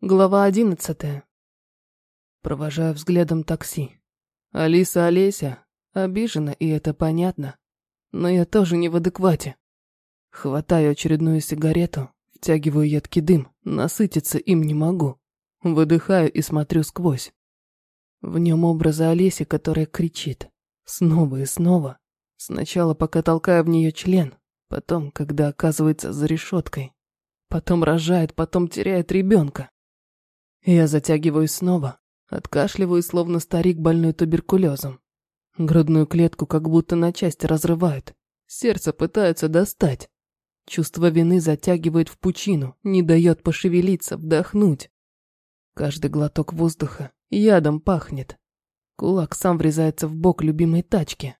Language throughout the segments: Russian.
Глава одиннадцатая. Провожаю взглядом такси. Алиса Олеся обижена, и это понятно. Но я тоже не в адеквате. Хватаю очередную сигарету, втягиваю едкий дым, насытиться им не могу. Выдыхаю и смотрю сквозь. В нем образы Олеси, которая кричит. Снова и снова. Сначала пока толкаю в нее член, потом, когда оказывается за решеткой. Потом рожает, потом теряет ребенка. Я затягиваюсь снова, откашливаю, словно старик, больной туберкулезом. Грудную клетку как будто на части разрывают. Сердце пытаются достать. Чувство вины затягивает в пучину, не дает пошевелиться, вдохнуть. Каждый глоток воздуха ядом пахнет. Кулак сам врезается в бок любимой тачки.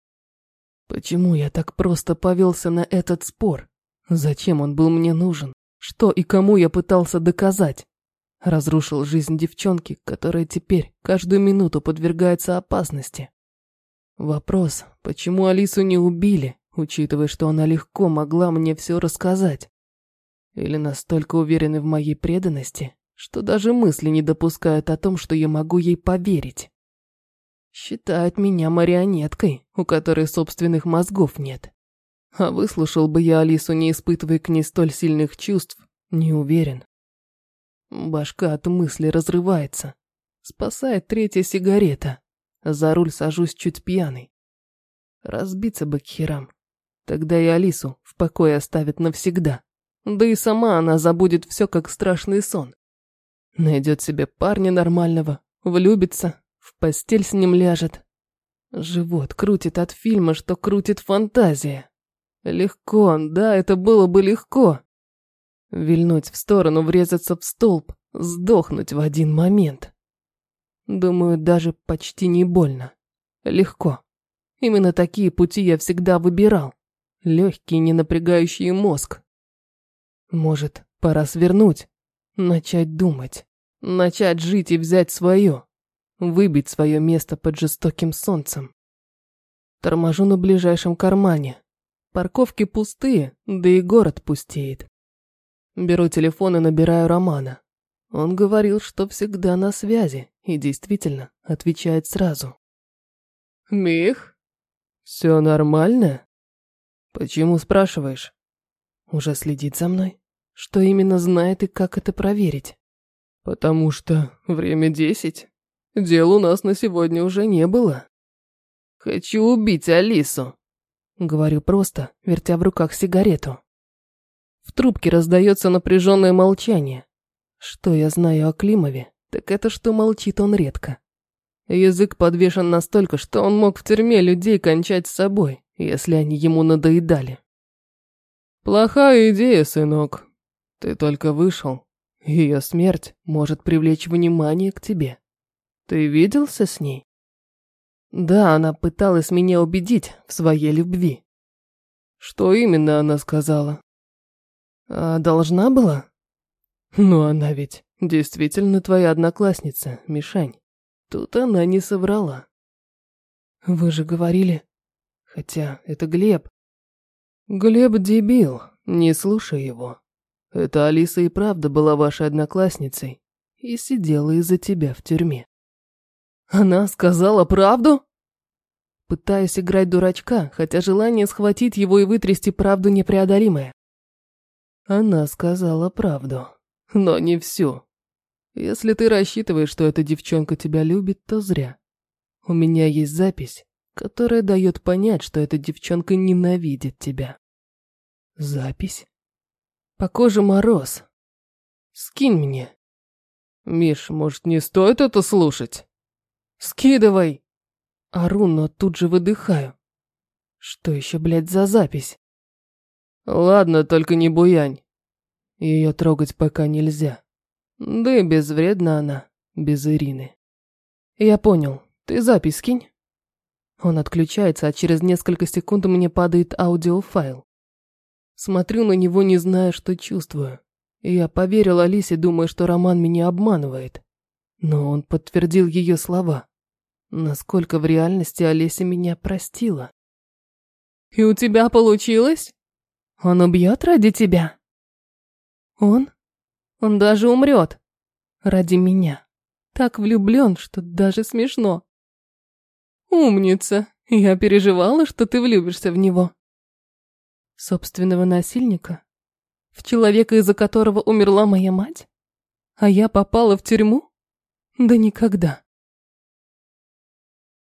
Почему я так просто повелся на этот спор? Зачем он был мне нужен? Что и кому я пытался доказать? Разрушил жизнь девчонки, которая теперь каждую минуту подвергается опасности. Вопрос, почему Алису не убили, учитывая, что она легко могла мне все рассказать? Или настолько уверены в моей преданности, что даже мысли не допускают о том, что я могу ей поверить? Считает меня марионеткой, у которой собственных мозгов нет. А выслушал бы я Алису, не испытывая к ней столь сильных чувств, не уверен. Башка от мысли разрывается. Спасает третья сигарета. За руль сажусь чуть пьяный. Разбиться бы к херам. Тогда и Алису в покое оставят навсегда. Да и сама она забудет все как страшный сон. Найдет себе парня нормального, влюбится, в постель с ним ляжет. Живот крутит от фильма, что крутит фантазия. Легко, да, это было бы легко. Вильнуть в сторону, врезаться в столб, сдохнуть в один момент. Думаю, даже почти не больно. Легко. Именно такие пути я всегда выбирал. Легкий, не напрягающий мозг. Может, пора свернуть, начать думать, начать жить и взять свое, выбить свое место под жестоким солнцем. Торможу на ближайшем кармане. Парковки пустые, да и город пустеет. Беру телефон и набираю Романа. Он говорил, что всегда на связи, и действительно отвечает сразу. «Мих? Все нормально?» «Почему спрашиваешь?» «Уже следит за мной? Что именно знает и как это проверить?» «Потому что время десять. Дел у нас на сегодня уже не было». «Хочу убить Алису», — говорю просто, вертя в руках сигарету. В трубке раздается напряженное молчание. Что я знаю о Климове, так это что молчит он редко. Язык подвешен настолько, что он мог в тюрьме людей кончать с собой, если они ему надоедали. «Плохая идея, сынок. Ты только вышел. Ее смерть может привлечь внимание к тебе. Ты виделся с ней?» Да, она пыталась меня убедить в своей любви. Что именно она сказала? А должна была? Ну, она ведь действительно твоя одноклассница, Мишань. Тут она не соврала. Вы же говорили... Хотя это Глеб. Глеб дебил, не слушай его. Это Алиса и правда была вашей одноклассницей и сидела из-за тебя в тюрьме. Она сказала правду? Пытаюсь играть дурачка, хотя желание схватить его и вытрясти правду непреодолимое. Она сказала правду, но не всю. Если ты рассчитываешь, что эта девчонка тебя любит, то зря. У меня есть запись, которая дает понять, что эта девчонка ненавидит тебя. Запись? По коже мороз. Скинь мне. Миш, может, не стоит это слушать? Скидывай. Ору, но тут же выдыхаю. Что еще, блядь, за запись? Ладно, только не буянь. Ее трогать пока нельзя. Да и безвредна она, без Ирины. Я понял. Ты запись скинь. Он отключается, а через несколько секунд мне падает аудиофайл. Смотрю на него, не зная, что чувствую. Я поверил Алисе, думая, что Роман меня обманывает. Но он подтвердил ее слова. Насколько в реальности Олеся меня простила. «И у тебя получилось?» Он убьет ради тебя? Он? Он даже умрет. Ради меня. Так влюблен, что даже смешно. Умница. Я переживала, что ты влюбишься в него. Собственного насильника? В человека, из-за которого умерла моя мать? А я попала в тюрьму? Да никогда.